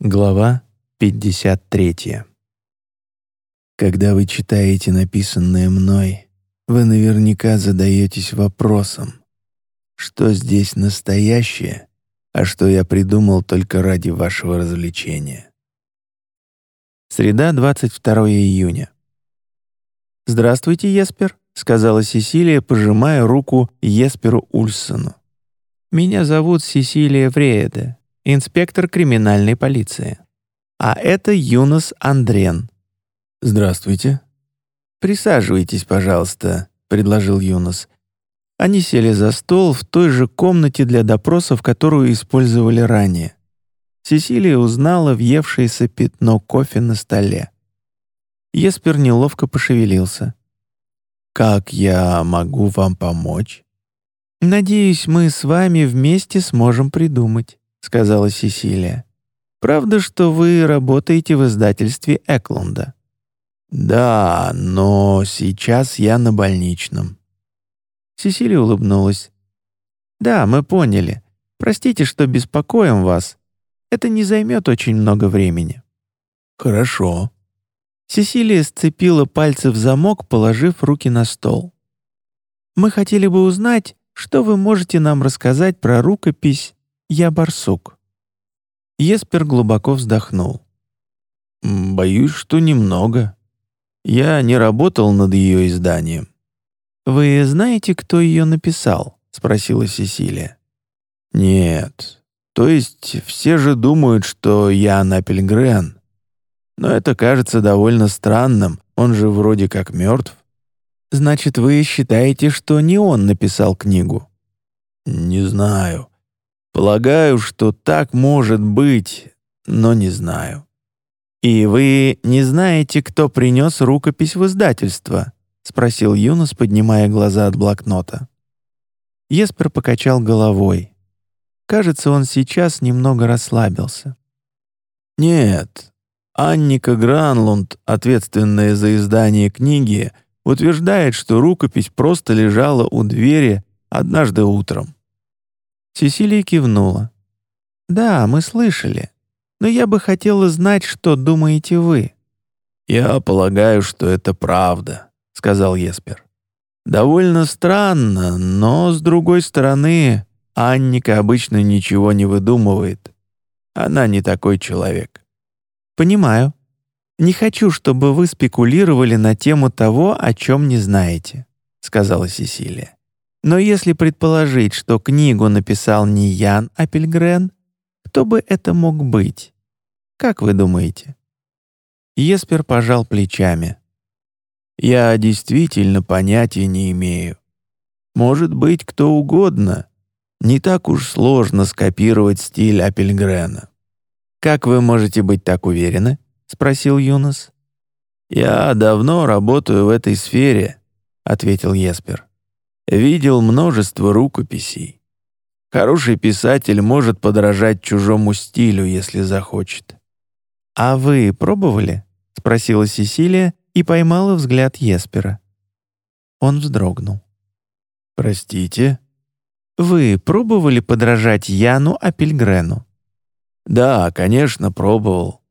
Глава 53. Когда вы читаете написанное мной, вы наверняка задаетесь вопросом, что здесь настоящее, а что я придумал только ради вашего развлечения. Среда, 22 июня. «Здравствуйте, Еспер», — сказала Сесилия, пожимая руку Есперу Ульсону. «Меня зовут Сесилия Врееде инспектор криминальной полиции. А это Юнос Андрен. «Здравствуйте». «Присаживайтесь, пожалуйста», — предложил Юнос. Они сели за стол в той же комнате для допросов, которую использовали ранее. Сесилия узнала въевшееся пятно кофе на столе. Еспер неловко пошевелился. «Как я могу вам помочь?» «Надеюсь, мы с вами вместе сможем придумать». — сказала Сесилия. «Правда, что вы работаете в издательстве Эклунда?» «Да, но сейчас я на больничном». Сесилия улыбнулась. «Да, мы поняли. Простите, что беспокоим вас. Это не займет очень много времени». «Хорошо». Сесилия сцепила пальцы в замок, положив руки на стол. «Мы хотели бы узнать, что вы можете нам рассказать про рукопись я барсук». Еспер глубоко вздохнул. «Боюсь, что немного. Я не работал над ее изданием». «Вы знаете, кто ее написал?» — спросила Сесилия. «Нет. То есть все же думают, что я Напельгрен. Но это кажется довольно странным, он же вроде как мертв». «Значит, вы считаете, что не он написал книгу?» «Не знаю. Полагаю, что так может быть, но не знаю. «И вы не знаете, кто принес рукопись в издательство?» — спросил Юнос, поднимая глаза от блокнота. Еспер покачал головой. Кажется, он сейчас немного расслабился. «Нет, Анника Гранлунд, ответственная за издание книги, утверждает, что рукопись просто лежала у двери однажды утром. Сесилия кивнула. «Да, мы слышали. Но я бы хотела знать, что думаете вы». «Я полагаю, что это правда», — сказал Еспер. «Довольно странно, но, с другой стороны, Анника обычно ничего не выдумывает. Она не такой человек». «Понимаю. Не хочу, чтобы вы спекулировали на тему того, о чем не знаете», — сказала Сесилия. Но если предположить, что книгу написал не Ян Апельгрен, кто бы это мог быть? Как вы думаете?» Еспер пожал плечами. «Я действительно понятия не имею. Может быть, кто угодно. Не так уж сложно скопировать стиль Апельгрена». «Как вы можете быть так уверены?» — спросил Юнос. «Я давно работаю в этой сфере», — ответил Еспер видел множество рукописей. Хороший писатель может подражать чужому стилю, если захочет. «А вы пробовали?» — спросила Сесилия и поймала взгляд Еспера. Он вздрогнул. «Простите?» «Вы пробовали подражать Яну Апельгрену?» «Да, конечно, пробовал.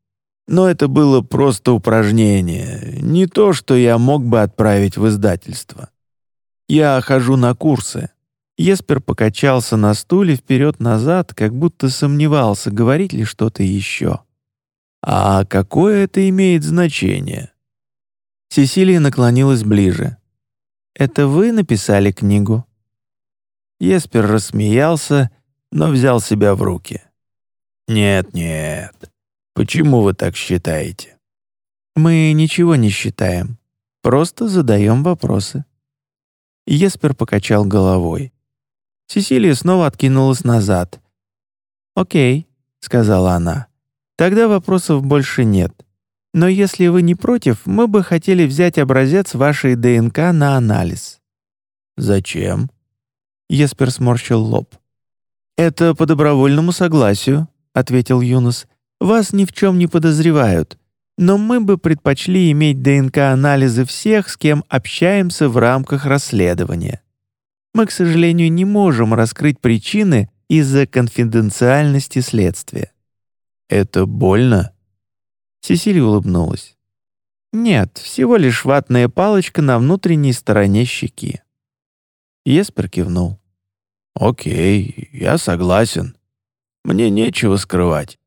Но это было просто упражнение, не то, что я мог бы отправить в издательство. Я хожу на курсы». Еспер покачался на стуле вперед-назад, как будто сомневался, говорить ли что-то еще. «А какое это имеет значение?» Сесилия наклонилась ближе. «Это вы написали книгу?» Еспер рассмеялся, но взял себя в руки. «Нет, нет. Почему вы так считаете?» «Мы ничего не считаем. Просто задаем вопросы». Еспер покачал головой. Сесилия снова откинулась назад. «Окей», — сказала она. «Тогда вопросов больше нет. Но если вы не против, мы бы хотели взять образец вашей ДНК на анализ». «Зачем?» Еспер сморщил лоб. «Это по добровольному согласию», — ответил Юнус. «Вас ни в чем не подозревают но мы бы предпочли иметь ДНК-анализы всех, с кем общаемся в рамках расследования. Мы, к сожалению, не можем раскрыть причины из-за конфиденциальности следствия». «Это больно?» Сесиль улыбнулась. «Нет, всего лишь ватная палочка на внутренней стороне щеки». Еспер кивнул. «Окей, я согласен. Мне нечего скрывать.